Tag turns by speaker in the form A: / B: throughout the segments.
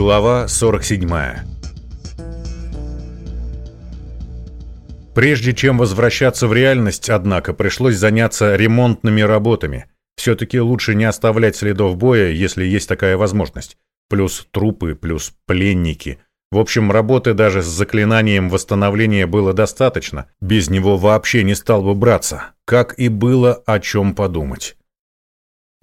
A: Глава 47 Прежде чем возвращаться в реальность, однако, пришлось заняться ремонтными работами. Все-таки лучше не оставлять следов боя, если есть такая возможность. Плюс трупы, плюс пленники. В общем, работы даже с заклинанием восстановления было достаточно. Без него вообще не стал бы браться. Как и было о чем подумать.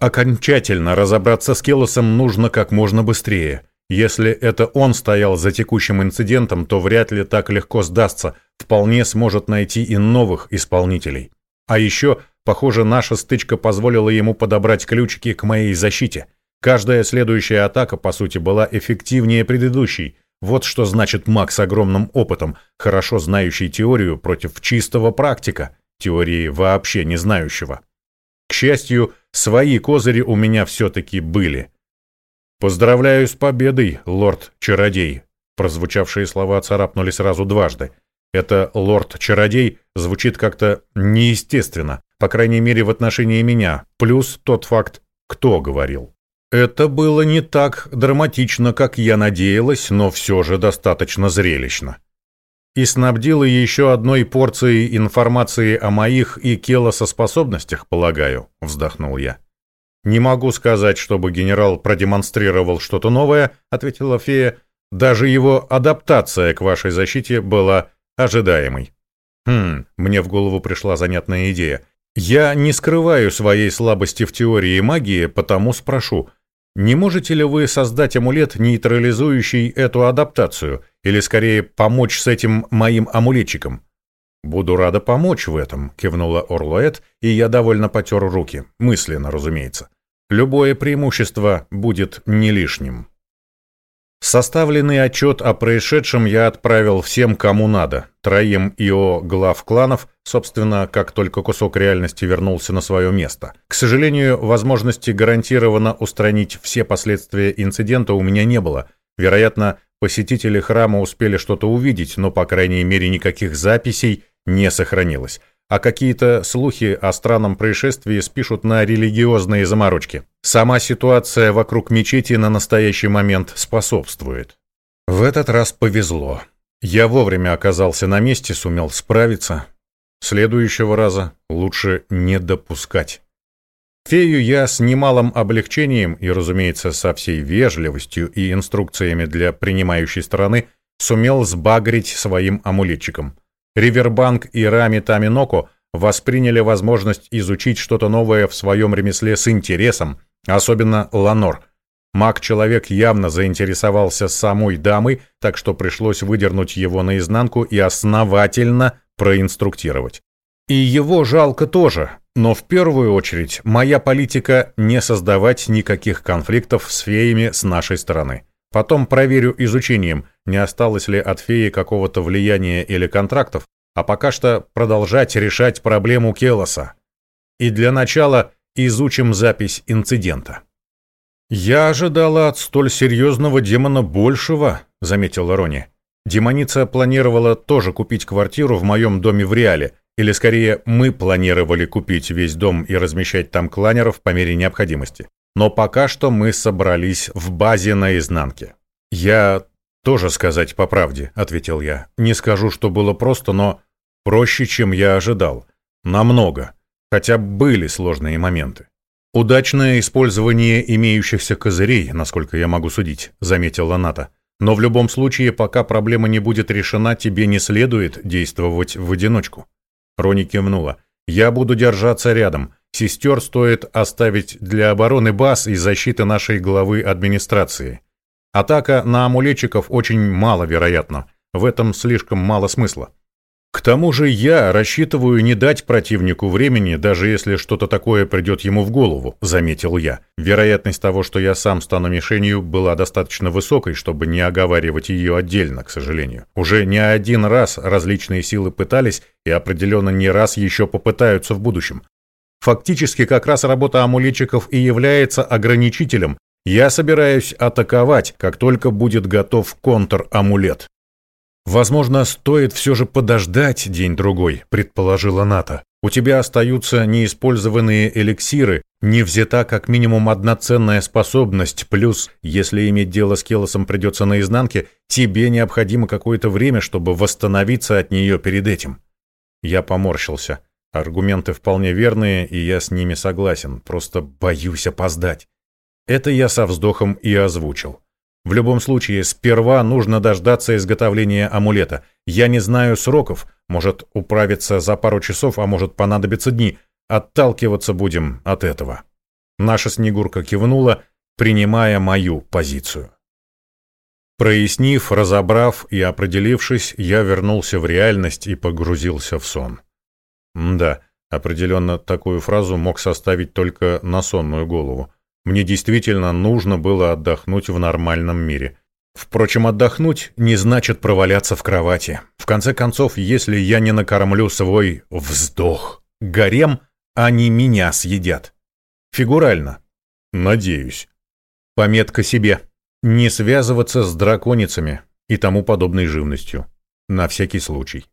A: Окончательно разобраться с Келосом нужно как можно быстрее. Если это он стоял за текущим инцидентом, то вряд ли так легко сдастся, вполне сможет найти и новых исполнителей. А еще, похоже, наша стычка позволила ему подобрать ключики к моей защите. Каждая следующая атака, по сути, была эффективнее предыдущей. Вот что значит маг с огромным опытом, хорошо знающий теорию против чистого практика, теории вообще не знающего. К счастью, свои козыри у меня все-таки были – «Поздравляю с победой, лорд-чародей!» Прозвучавшие слова царапнули сразу дважды. Это «лорд-чародей» звучит как-то неестественно, по крайней мере в отношении меня, плюс тот факт, кто говорил. Это было не так драматично, как я надеялась, но все же достаточно зрелищно. И снабдила еще одной порцией информации о моих и Келоса способностях, полагаю, вздохнул я. «Не могу сказать, чтобы генерал продемонстрировал что-то новое», — ответила фея. «Даже его адаптация к вашей защите была ожидаемой». «Хм, мне в голову пришла занятная идея. Я не скрываю своей слабости в теории магии, потому спрошу, не можете ли вы создать амулет, нейтрализующий эту адаптацию, или скорее помочь с этим моим амулетчиком?» «Буду рада помочь в этом», — кивнула Орлоэт, и я довольно потер руки, мысленно, разумеется. Любое преимущество будет не лишним. Составленный отчет о происшедшем я отправил всем, кому надо, троим ИО глав кланов, собственно, как только кусок реальности вернулся на свое место. К сожалению, возможности гарантированно устранить все последствия инцидента у меня не было. Вероятно, посетители храма успели что-то увидеть, но, по крайней мере, никаких записей не сохранилось а какие-то слухи о странном происшествии спишут на религиозные заморочки. Сама ситуация вокруг мечети на настоящий момент способствует. В этот раз повезло. Я вовремя оказался на месте, сумел справиться. Следующего раза лучше не допускать. Фею я с немалым облегчением и, разумеется, со всей вежливостью и инструкциями для принимающей стороны сумел сбагрить своим амулетчиком – Ривербанк и Рами Таминоко восприняли возможность изучить что-то новое в своем ремесле с интересом, особенно Ланор. Маг-человек явно заинтересовался самой дамой, так что пришлось выдернуть его наизнанку и основательно проинструктировать. И его жалко тоже, но в первую очередь моя политика не создавать никаких конфликтов с феями с нашей стороны. Потом проверю изучением, не осталось ли от феи какого-то влияния или контрактов, а пока что продолжать решать проблему Келоса. И для начала изучим запись инцидента. «Я ожидала от столь серьезного демона большего», — заметила Рони. «Демоница планировала тоже купить квартиру в моем доме в Реале, или скорее мы планировали купить весь дом и размещать там кланеров по мере необходимости. Но пока что мы собрались в базе наизнанке. Я тоже сказать по правде, ответил я. Не скажу, что было просто, но проще, чем я ожидал. Намного. Хотя были сложные моменты. Удачное использование имеющихся козырей, насколько я могу судить, заметила Ната. Но в любом случае, пока проблема не будет решена, тебе не следует действовать в одиночку. Рони кивнула. Я буду держаться рядом. Сестер стоит оставить для обороны баз и защиты нашей главы администрации. Атака на амулетчиков очень маловероятна. В этом слишком мало смысла. К тому же я рассчитываю не дать противнику времени, даже если что-то такое придет ему в голову, заметил я. Вероятность того, что я сам стану мишенью, была достаточно высокой, чтобы не оговаривать ее отдельно, к сожалению. Уже не один раз различные силы пытались и определенно не раз еще попытаются в будущем. Фактически как раз работа амулетчиков и является ограничителем. Я собираюсь атаковать, как только будет готов контр-амулет. Возможно, стоит все же подождать день-другой, предположила Ната. У тебя остаются неиспользованные эликсиры, не взята как минимум одна ценная способность, плюс, если иметь дело с Келосом придется наизнанке, тебе необходимо какое-то время, чтобы восстановиться от нее перед этим. Я поморщился. Аргументы вполне верные, и я с ними согласен, просто боюсь опоздать. Это я со вздохом и озвучил. В любом случае, сперва нужно дождаться изготовления амулета. Я не знаю сроков, может управиться за пару часов, а может понадобиться дни. Отталкиваться будем от этого. Наша Снегурка кивнула, принимая мою позицию. Прояснив, разобрав и определившись, я вернулся в реальность и погрузился в сон. Да, определенно такую фразу мог составить только на сонную голову. Мне действительно нужно было отдохнуть в нормальном мире. Впрочем, отдохнуть не значит проваляться в кровати. В конце концов, если я не накормлю свой вздох, гарем, они меня съедят. Фигурально. Надеюсь. Пометка себе. Не связываться с драконицами и тому подобной живностью. На всякий случай.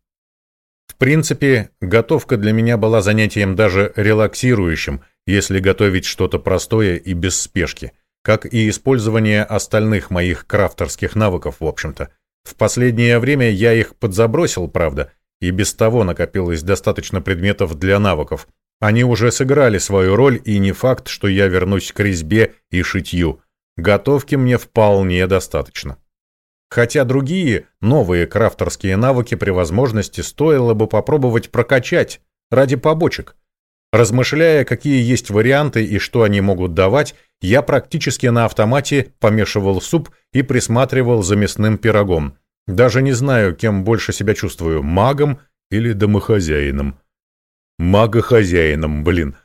A: В принципе, готовка для меня была занятием даже релаксирующим – если готовить что-то простое и без спешки, как и использование остальных моих крафтерских навыков, в общем-то. В последнее время я их подзабросил, правда, и без того накопилось достаточно предметов для навыков. Они уже сыграли свою роль, и не факт, что я вернусь к резьбе и шитью. Готовки мне вполне достаточно. Хотя другие, новые крафтерские навыки при возможности стоило бы попробовать прокачать ради побочек. Размышляя, какие есть варианты и что они могут давать, я практически на автомате помешивал суп и присматривал за мясным пирогом. Даже не знаю, кем больше себя чувствую, магом или домохозяином. Магохозяином, блин.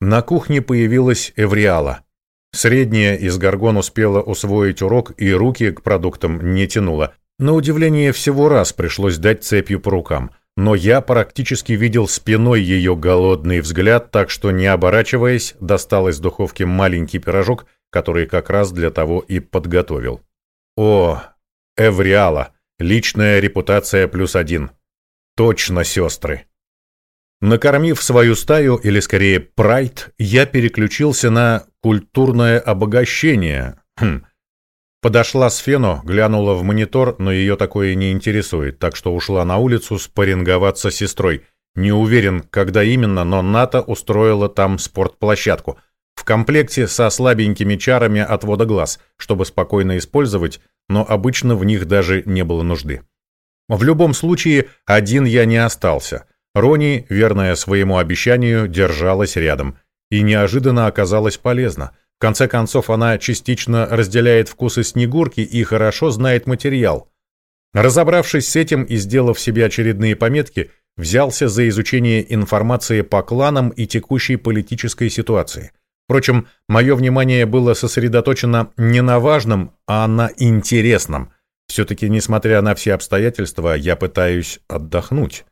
A: На кухне появилась Эвриала. Средняя из Гаргон успела усвоить урок и руки к продуктам не тянула. На удивление всего раз пришлось дать цепью по рукам но я практически видел спиной ее голодный взгляд, так что, не оборачиваясь, достал из духовки маленький пирожок, который как раз для того и подготовил. О, Эвриала, личная репутация плюс один. Точно, сестры. Накормив свою стаю, или скорее прайд, я переключился на культурное обогащение. Хм, Подошла с Фено, глянула в монитор, но ее такое не интересует, так что ушла на улицу спарринговаться с сестрой. Не уверен, когда именно, но Ната устроила там спортплощадку. В комплекте со слабенькими чарами отвода глаз, чтобы спокойно использовать, но обычно в них даже не было нужды. В любом случае, один я не остался. Рони, верная своему обещанию, держалась рядом. И неожиданно оказалась полезна. В конце концов, она частично разделяет вкусы Снегурки и хорошо знает материал. Разобравшись с этим и сделав себе очередные пометки, взялся за изучение информации по кланам и текущей политической ситуации. Впрочем, мое внимание было сосредоточено не на важном, а на интересном. Все-таки, несмотря на все обстоятельства, я пытаюсь отдохнуть.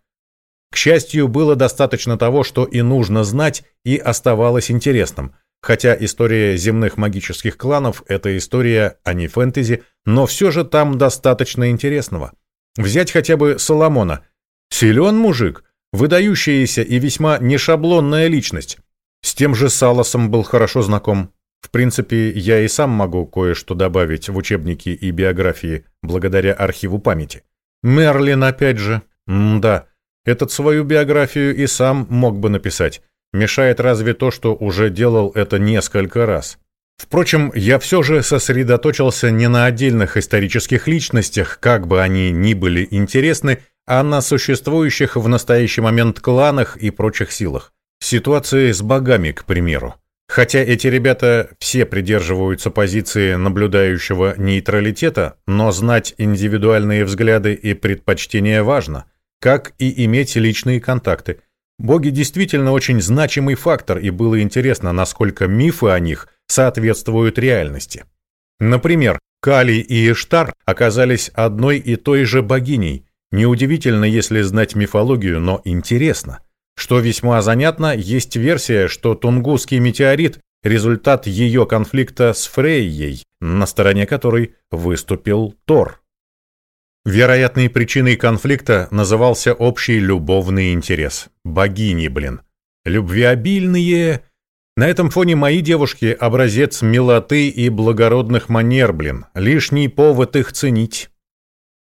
A: К счастью, было достаточно того, что и нужно знать, и оставалось интересным – Хотя история земных магических кланов – это история, а не фэнтези, но все же там достаточно интересного. Взять хотя бы Соломона. Силен мужик, выдающаяся и весьма нешаблонная личность. С тем же Салосом был хорошо знаком. В принципе, я и сам могу кое-что добавить в учебники и биографии, благодаря архиву памяти. Мерлин опять же. М да, этот свою биографию и сам мог бы написать. Мешает разве то, что уже делал это несколько раз. Впрочем, я все же сосредоточился не на отдельных исторических личностях, как бы они ни были интересны, а на существующих в настоящий момент кланах и прочих силах. Ситуации с богами, к примеру. Хотя эти ребята все придерживаются позиции наблюдающего нейтралитета, но знать индивидуальные взгляды и предпочтения важно, как и иметь личные контакты – Боги действительно очень значимый фактор, и было интересно, насколько мифы о них соответствуют реальности. Например, Кали и Иштар оказались одной и той же богиней. Неудивительно, если знать мифологию, но интересно. Что весьма занятно, есть версия, что Тунгусский метеорит – результат ее конфликта с Фрейей, на стороне которой выступил Тор. Вероятной причиной конфликта назывался общий любовный интерес. Богини, блин. Любвеобильные... На этом фоне мои девушки — образец милоты и благородных манер, блин. Лишний повод их ценить.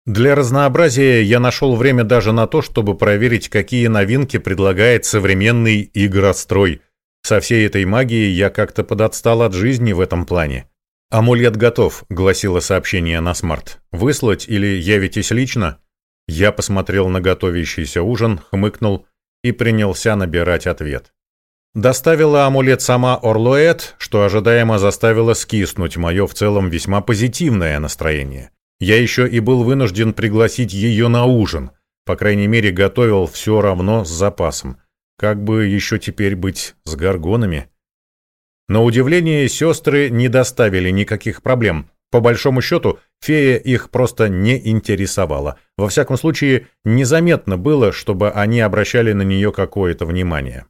A: Для разнообразия я нашел время даже на то, чтобы проверить, какие новинки предлагает современный игрострой. Со всей этой магией я как-то подотстал от жизни в этом плане. «Амулет готов», — гласило сообщение на смарт. «Выслать или явитесь лично?» Я посмотрел на готовящийся ужин, хмыкнул и принялся набирать ответ. Доставила амулет сама Орлуэт, что ожидаемо заставило скиснуть мое в целом весьма позитивное настроение. Я еще и был вынужден пригласить ее на ужин. По крайней мере, готовил все равно с запасом. Как бы еще теперь быть с горгонами? На удивление, сестры не доставили никаких проблем. По большому счету, фея их просто не интересовала. Во всяком случае, незаметно было, чтобы они обращали на нее какое-то внимание.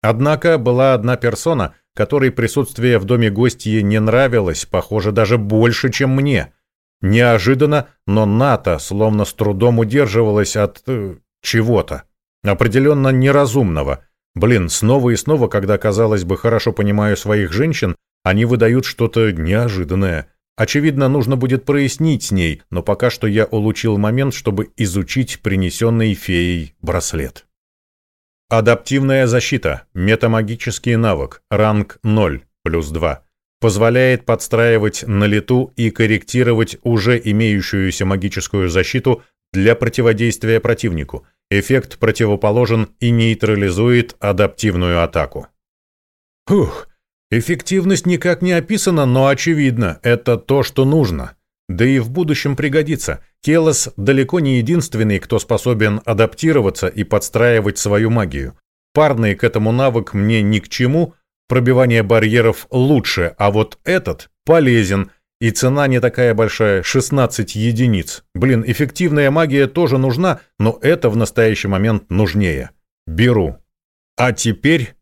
A: Однако была одна персона, которой присутствие в доме гостьи не нравилось, похоже, даже больше, чем мне – Неожиданно, но НАТО словно с трудом удерживалась от... Э, чего-то. Определенно неразумного. Блин, снова и снова, когда, казалось бы, хорошо понимаю своих женщин, они выдают что-то неожиданное. Очевидно, нужно будет прояснить с ней, но пока что я улучил момент, чтобы изучить принесенный феей браслет. Адаптивная защита. Метамагический навык. Ранг 0. Плюс 2 позволяет подстраивать на лету и корректировать уже имеющуюся магическую защиту для противодействия противнику. Эффект противоположен и нейтрализует адаптивную атаку. Фух, эффективность никак не описана, но очевидно, это то, что нужно. Да и в будущем пригодится. Келос далеко не единственный, кто способен адаптироваться и подстраивать свою магию. Парный к этому навык мне ни к чему – пробивание барьеров лучше, а вот этот полезен, и цена не такая большая, 16 единиц. Блин, эффективная магия тоже нужна, но это в настоящий момент нужнее. Беру. А теперь...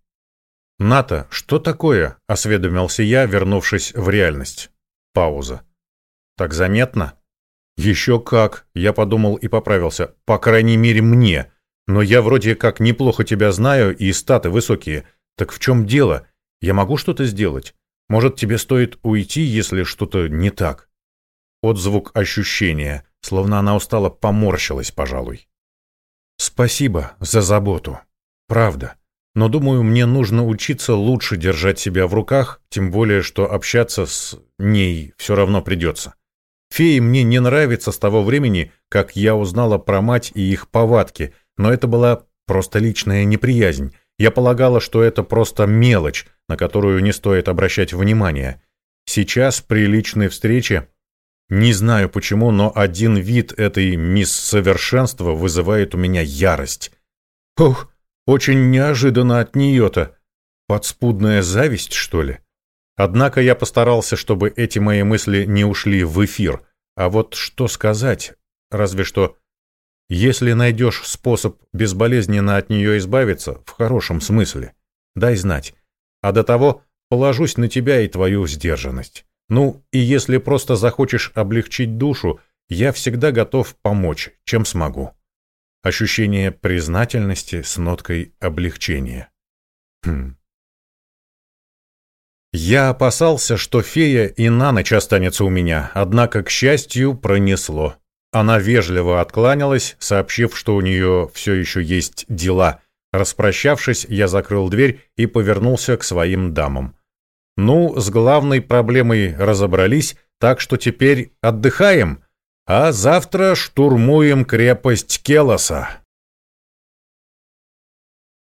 A: «Ната, что такое?» — осведомился я, вернувшись в реальность. Пауза. «Так заметно?» «Еще как!» — я подумал и поправился. «По крайней мере, мне. Но я вроде как неплохо тебя знаю, и статы высокие. Так в чем дело? Я могу что-то сделать? Может, тебе стоит уйти, если что-то не так?» Отзвук ощущения, словно она устала поморщилась, пожалуй. «Спасибо за заботу. Правда. Но, думаю, мне нужно учиться лучше держать себя в руках, тем более, что общаться с ней все равно придется. Феи мне не нравится с того времени, как я узнала про мать и их повадки, но это была просто личная неприязнь. Я полагала, что это просто мелочь, на которую не стоит обращать внимания. Сейчас при личной встрече не знаю почему, но один вид этой мисс Совершенства вызывает у меня ярость. Ох, очень неожиданно от нее-то. Подспудная зависть, что ли? Однако я постарался, чтобы эти мои мысли не ушли в эфир. А вот что сказать? Разве что... Если найдешь способ безболезненно от нее избавиться, в хорошем смысле, дай знать. А до того положусь на тебя и твою сдержанность. Ну, и если просто захочешь облегчить душу, я всегда готов помочь, чем смогу. Ощущение признательности с ноткой облегчения. Хм. Я опасался, что фея и на ночь останется у меня, однако, к счастью, пронесло. Она вежливо откланялась, сообщив, что у нее все еще есть дела – Распрощавшись, я закрыл дверь и повернулся к своим дамам. Ну, с главной проблемой разобрались, так что теперь отдыхаем, а завтра штурмуем крепость Келоса.